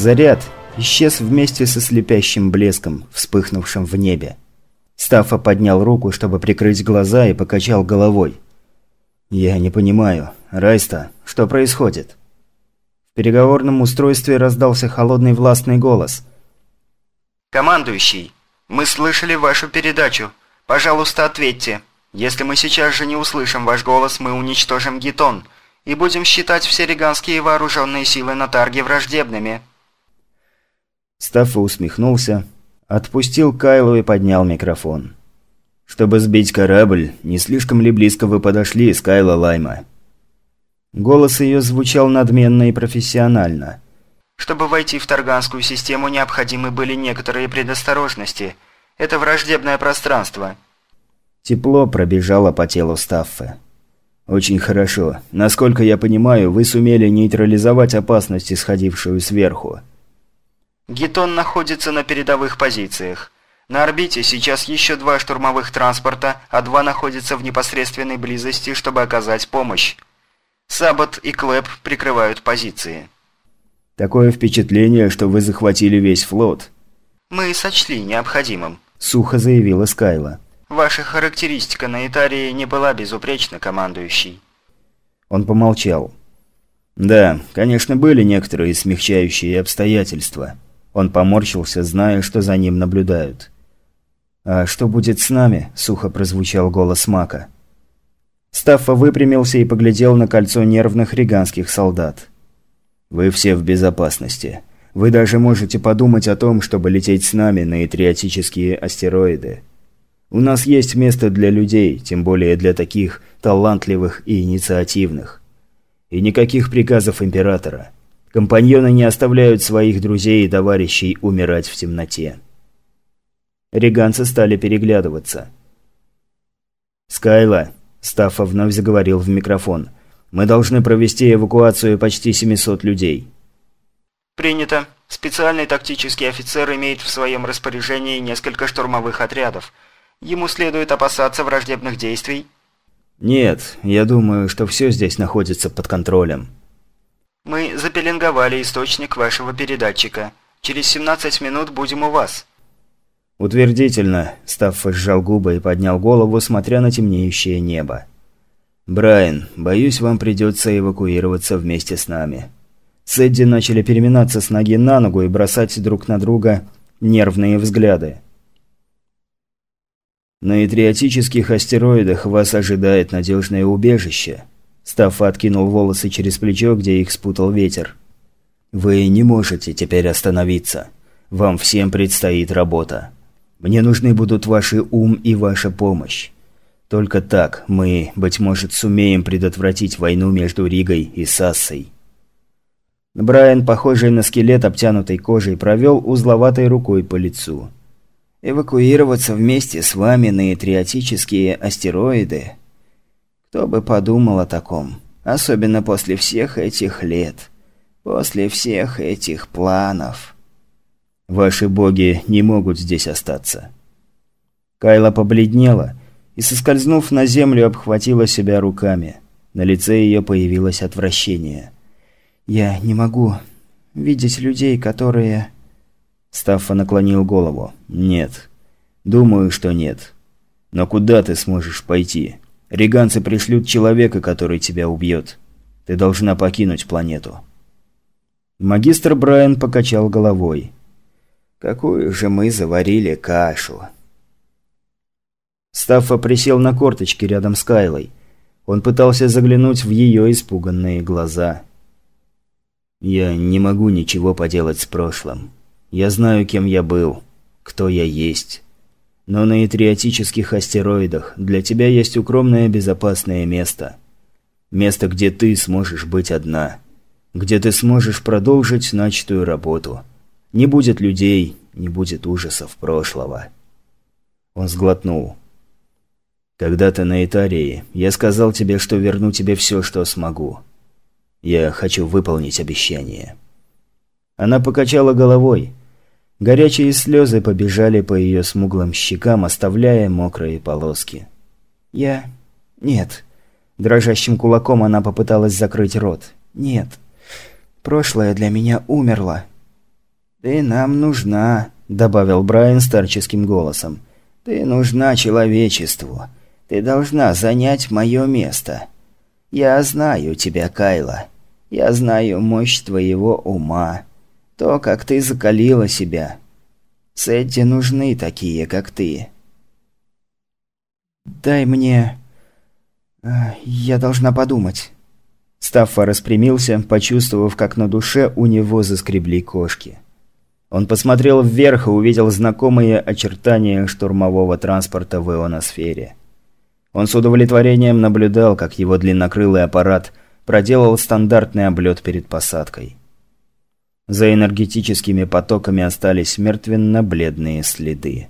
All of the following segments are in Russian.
Заряд исчез вместе со слепящим блеском, вспыхнувшим в небе. Стаффа поднял руку, чтобы прикрыть глаза, и покачал головой. «Я не понимаю. Райста, что происходит?» В переговорном устройстве раздался холодный властный голос. «Командующий, мы слышали вашу передачу. Пожалуйста, ответьте. Если мы сейчас же не услышим ваш голос, мы уничтожим Гитон и будем считать все риганские вооруженные силы на Тарге враждебными». Стаффа усмехнулся, отпустил Кайлу и поднял микрофон. «Чтобы сбить корабль, не слишком ли близко вы подошли, Скайла Лайма?» Голос ее звучал надменно и профессионально. «Чтобы войти в Тарганскую систему, необходимы были некоторые предосторожности. Это враждебное пространство». Тепло пробежало по телу Стаффы. «Очень хорошо. Насколько я понимаю, вы сумели нейтрализовать опасность, исходившую сверху». Гетон находится на передовых позициях. На орбите сейчас еще два штурмовых транспорта, а два находятся в непосредственной близости, чтобы оказать помощь. Сабот и Клэп прикрывают позиции. Такое впечатление, что вы захватили весь флот. Мы сочли необходимым. Сухо заявила Скайла. Ваша характеристика на Итарии не была безупречна, командующий. Он помолчал. Да, конечно, были некоторые смягчающие обстоятельства. Он поморщился, зная, что за ним наблюдают. «А что будет с нами?» – сухо прозвучал голос Мака. Стаффа выпрямился и поглядел на кольцо нервных риганских солдат. «Вы все в безопасности. Вы даже можете подумать о том, чтобы лететь с нами на этриотические астероиды. У нас есть место для людей, тем более для таких талантливых и инициативных. И никаких приказов Императора. Компаньоны не оставляют своих друзей и товарищей умирать в темноте. Реганцы стали переглядываться. «Скайла», – Стаффа вновь заговорил в микрофон, – «мы должны провести эвакуацию почти 700 людей». «Принято. Специальный тактический офицер имеет в своем распоряжении несколько штурмовых отрядов. Ему следует опасаться враждебных действий?» «Нет, я думаю, что все здесь находится под контролем». Мы запеленговали источник вашего передатчика. Через 17 минут будем у вас». Утвердительно, Стаффа сжал губы и поднял голову, смотря на темнеющее небо. «Брайан, боюсь, вам придется эвакуироваться вместе с нами». Сэдди начали переминаться с ноги на ногу и бросать друг на друга нервные взгляды. На идриотических астероидах вас ожидает надежное убежище. Стаффа откинул волосы через плечо, где их спутал ветер. «Вы не можете теперь остановиться. Вам всем предстоит работа. Мне нужны будут ваши ум и ваша помощь. Только так мы, быть может, сумеем предотвратить войну между Ригой и Сассой». Брайан, похожий на скелет, обтянутой кожей, провел узловатой рукой по лицу. «Эвакуироваться вместе с вами на этриотические астероиды кто бы подумал о таком? Особенно после всех этих лет. После всех этих планов. Ваши боги не могут здесь остаться. Кайла побледнела и, соскользнув на землю, обхватила себя руками. На лице ее появилось отвращение. «Я не могу видеть людей, которые...» Стаффа наклонил голову. «Нет. Думаю, что нет. Но куда ты сможешь пойти?» Риганцы пришлют человека, который тебя убьет. Ты должна покинуть планету». Магистр Брайан покачал головой. «Какую же мы заварили кашу!» Стаффа присел на корточки рядом с Кайлой. Он пытался заглянуть в ее испуганные глаза. «Я не могу ничего поделать с прошлым. Я знаю, кем я был, кто я есть. Но на этриотических астероидах для тебя есть укромное безопасное место. Место, где ты сможешь быть одна. Где ты сможешь продолжить начатую работу. Не будет людей, не будет ужасов прошлого. Он сглотнул. Когда-то на Итарии я сказал тебе, что верну тебе все, что смогу. Я хочу выполнить обещание. Она покачала головой. Горячие слезы побежали по ее смуглым щекам, оставляя мокрые полоски. «Я... нет». Дрожащим кулаком она попыталась закрыть рот. «Нет. Прошлое для меня умерло. «Ты нам нужна», – добавил Брайан старческим голосом. «Ты нужна человечеству. Ты должна занять мое место. Я знаю тебя, Кайла. Я знаю мощь твоего ума. То, как ты закалила себя. Сетти нужны такие, как ты». «Дай мне...» а, «Я должна подумать». Стаффа распрямился, почувствовав, как на душе у него заскребли кошки. Он посмотрел вверх и увидел знакомые очертания штурмового транспорта в ионосфере. Он с удовлетворением наблюдал, как его длиннокрылый аппарат проделал стандартный облет перед посадкой. За энергетическими потоками остались мертвенно-бледные следы.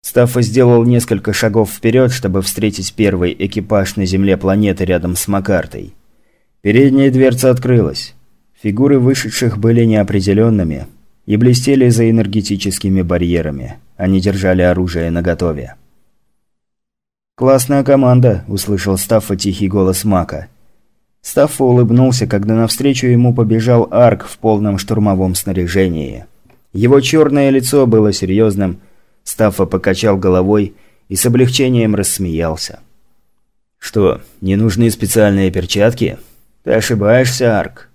Стаффа сделал несколько шагов вперед, чтобы встретить первый экипаж на земле планеты рядом с Макартой. Передняя дверца открылась. Фигуры вышедших были неопределенными и блестели за энергетическими барьерами. Они держали оружие наготове. «Классная команда», – услышал Стаффа тихий голос Мака. Стаффа улыбнулся, когда навстречу ему побежал Арк в полном штурмовом снаряжении. Его черное лицо было серьезным, Стаффа покачал головой и с облегчением рассмеялся. «Что, не нужны специальные перчатки? Ты ошибаешься, Арк».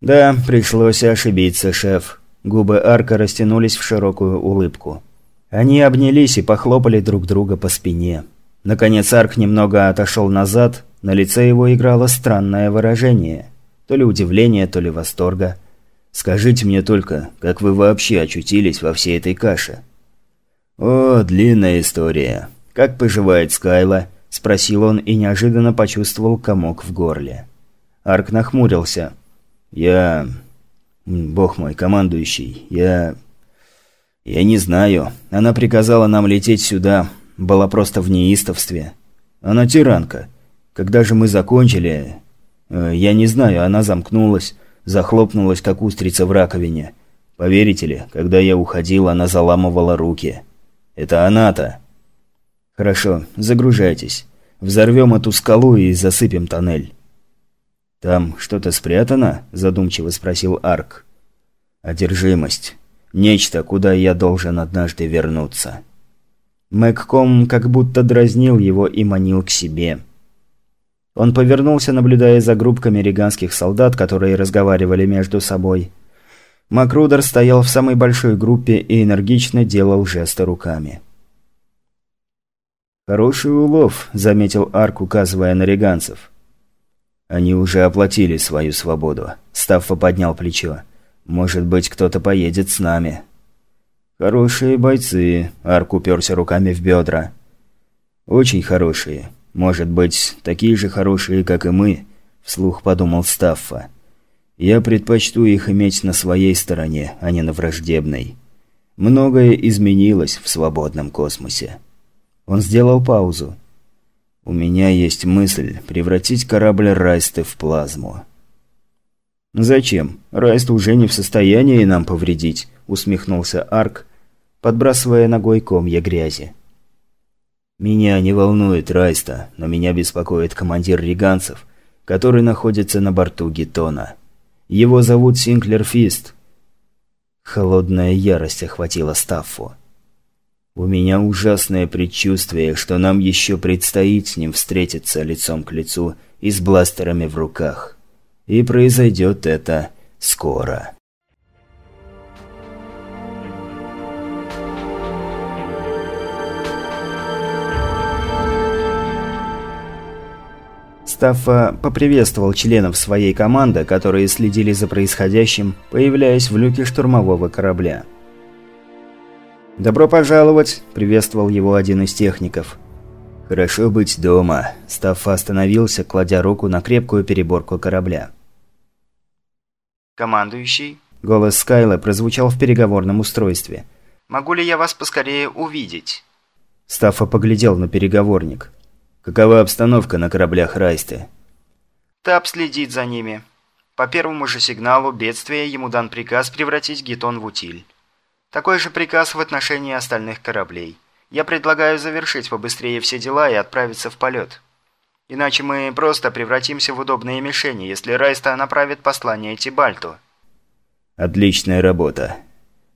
«Да, пришлось ошибиться, шеф». Губы Арка растянулись в широкую улыбку. Они обнялись и похлопали друг друга по спине. Наконец Арк немного отошел назад, на лице его играло странное выражение. То ли удивление, то ли восторга. «Скажите мне только, как вы вообще очутились во всей этой каше?» «О, длинная история. Как поживает Скайла?» – спросил он и неожиданно почувствовал комок в горле. Арк нахмурился. «Я... Бог мой, командующий, я... Я не знаю. Она приказала нам лететь сюда. Была просто в неистовстве. Она тиранка. Когда же мы закончили... Э, я не знаю, она замкнулась, захлопнулась, как устрица в раковине. Поверите ли, когда я уходил, она заламывала руки». Это она-то. Хорошо, загружайтесь. Взорвем эту скалу и засыпем тоннель. Там что-то спрятано? Задумчиво спросил Арк. Одержимость. Нечто, куда я должен однажды вернуться. Мэгком как будто дразнил его и манил к себе. Он повернулся, наблюдая за группками риганских солдат, которые разговаривали между собой. Макрудер стоял в самой большой группе и энергично делал жесты руками. «Хороший улов», – заметил Арк, указывая на реганцев. «Они уже оплатили свою свободу», – Стаффа поднял плечо. «Может быть, кто-то поедет с нами». «Хорошие бойцы», – Арк уперся руками в бедра. «Очень хорошие. Может быть, такие же хорошие, как и мы», – вслух подумал Стаффа. Я предпочту их иметь на своей стороне, а не на враждебной. Многое изменилось в свободном космосе. Он сделал паузу. У меня есть мысль превратить корабль Райста в плазму. «Зачем? Райст уже не в состоянии нам повредить», – усмехнулся Арк, подбрасывая ногой комья грязи. «Меня не волнует Райста, но меня беспокоит командир риганцев, который находится на борту Гетона». Его зовут Синклер Фист». Холодная ярость охватила Стаффу. «У меня ужасное предчувствие, что нам еще предстоит с ним встретиться лицом к лицу и с бластерами в руках. И произойдет это скоро». Стаффа поприветствовал членов своей команды, которые следили за происходящим, появляясь в люке штурмового корабля. «Добро пожаловать!» – приветствовал его один из техников. «Хорошо быть дома», – Стаффа остановился, кладя руку на крепкую переборку корабля. «Командующий?» – голос Скайла прозвучал в переговорном устройстве. «Могу ли я вас поскорее увидеть?» Стаффа поглядел на переговорник. Какова обстановка на кораблях Райсты? Тап следит за ними. По первому же сигналу бедствия ему дан приказ превратить Гетон в утиль. Такой же приказ в отношении остальных кораблей. Я предлагаю завершить побыстрее все дела и отправиться в полет. Иначе мы просто превратимся в удобные мишени, если Райста направит послание Тибальту. «Отличная работа.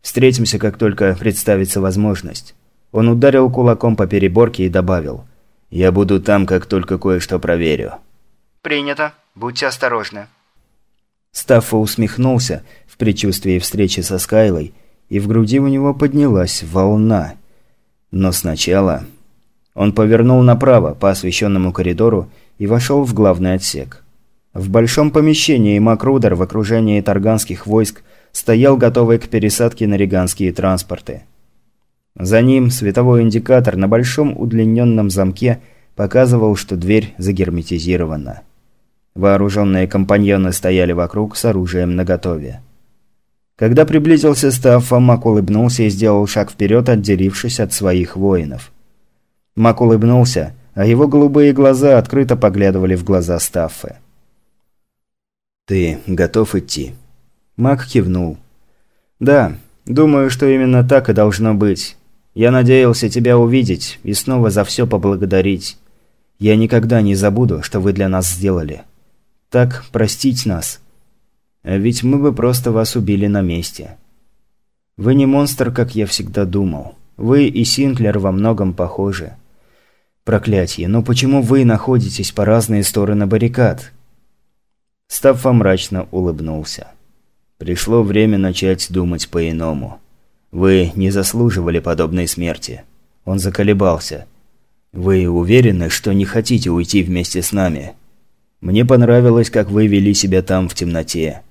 Встретимся, как только представится возможность». Он ударил кулаком по переборке и добавил. «Я буду там, как только кое-что проверю». «Принято. Будьте осторожны». Стаффа усмехнулся в предчувствии встречи со Скайлой, и в груди у него поднялась волна. Но сначала... Он повернул направо по освещенному коридору и вошел в главный отсек. В большом помещении Макрудер в окружении тарганских войск стоял готовый к пересадке на риганские транспорты. За ним световой индикатор на большом удлиненном замке показывал, что дверь загерметизирована. Вооруженные компаньоны стояли вокруг с оружием наготове. Когда приблизился Стаффа, Мак улыбнулся и сделал шаг вперед, отделившись от своих воинов. Мак улыбнулся, а его голубые глаза открыто поглядывали в глаза Стаффы. «Ты готов идти?» Мак кивнул. «Да, думаю, что именно так и должно быть. Я надеялся тебя увидеть и снова за все поблагодарить. Я никогда не забуду, что вы для нас сделали» так простить нас. А ведь мы бы просто вас убили на месте. Вы не монстр, как я всегда думал. Вы и Синклер во многом похожи. Проклятье, но почему вы находитесь по разные стороны баррикад? Стаффа мрачно улыбнулся. Пришло время начать думать по-иному. Вы не заслуживали подобной смерти. Он заколебался. Вы уверены, что не хотите уйти вместе с нами? Мне понравилось, как вы вели себя там в темноте.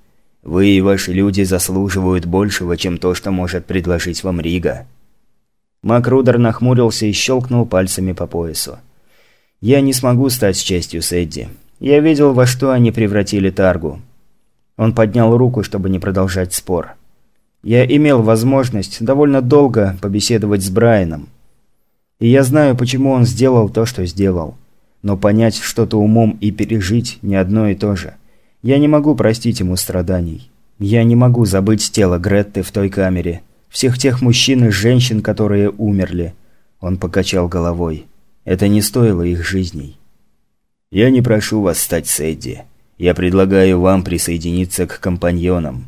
Вы и ваши люди заслуживают большего, чем то, что может предложить вам Рига». Макрудер нахмурился и щелкнул пальцами по поясу. «Я не смогу стать частью Сэдди. Я видел, во что они превратили Таргу». Он поднял руку, чтобы не продолжать спор. «Я имел возможность довольно долго побеседовать с Брайаном. И я знаю, почему он сделал то, что сделал. Но понять что-то умом и пережить не одно и то же. Я не могу простить ему страданий. Я не могу забыть тело Гретты в той камере. Всех тех мужчин и женщин, которые умерли. Он покачал головой. Это не стоило их жизней. Я не прошу вас стать Сэдди. Я предлагаю вам присоединиться к компаньонам.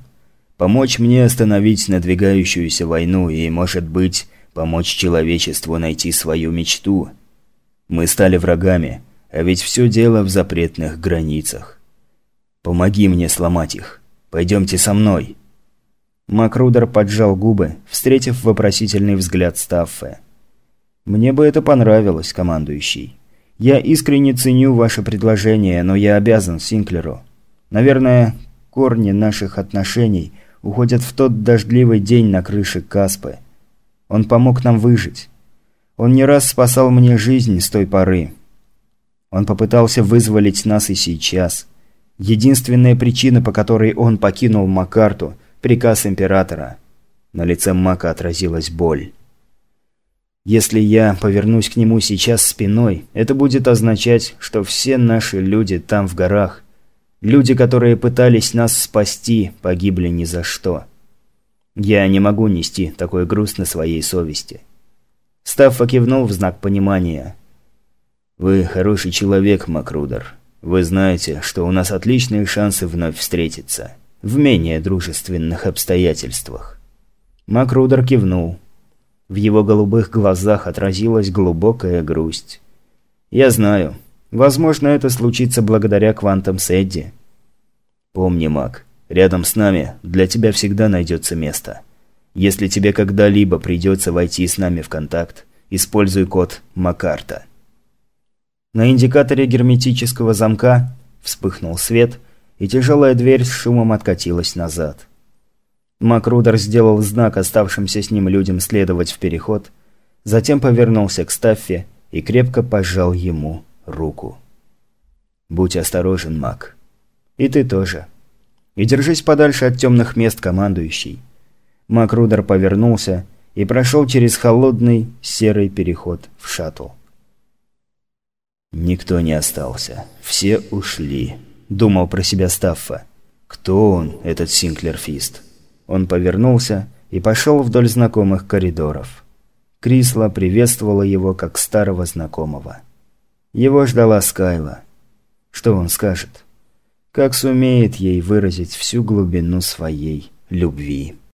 Помочь мне остановить надвигающуюся войну и, может быть, помочь человечеству найти свою мечту. Мы стали врагами, а ведь все дело в запретных границах. Помоги мне сломать их. Пойдемте со мной». Макрудер поджал губы, встретив вопросительный взгляд Стаффе. «Мне бы это понравилось, командующий. Я искренне ценю ваше предложение, но я обязан Синклеру. Наверное, корни наших отношений уходят в тот дождливый день на крыше Каспы. Он помог нам выжить. Он не раз спасал мне жизнь с той поры. Он попытался вызволить нас и сейчас. Единственная причина, по которой он покинул Макарту – приказ Императора. На лице Мака отразилась боль. Если я повернусь к нему сейчас спиной, это будет означать, что все наши люди там в горах, люди, которые пытались нас спасти, погибли ни за что. Я не могу нести такой груз на своей совести. Стаффа кивнул в знак понимания – «Вы хороший человек, Макрудер. Вы знаете, что у нас отличные шансы вновь встретиться. В менее дружественных обстоятельствах». Макрудер кивнул. В его голубых глазах отразилась глубокая грусть. «Я знаю. Возможно, это случится благодаря квантам Сэдди». «Помни, Мак, рядом с нами для тебя всегда найдется место. Если тебе когда-либо придется войти с нами в контакт, используй код Макарта». На индикаторе герметического замка вспыхнул свет, и тяжелая дверь с шумом откатилась назад. Макрудер сделал знак оставшимся с ним людям следовать в переход, затем повернулся к Стаффе и крепко пожал ему руку. «Будь осторожен, Мак. И ты тоже. И держись подальше от темных мест, командующий». Макрудер повернулся и прошел через холодный серый переход в шаттл. Никто не остался. Все ушли. Думал про себя Стаффа. Кто он, этот Синклер Фист? Он повернулся и пошел вдоль знакомых коридоров. Крисла приветствовала его как старого знакомого. Его ждала Скайла. Что он скажет? Как сумеет ей выразить всю глубину своей любви.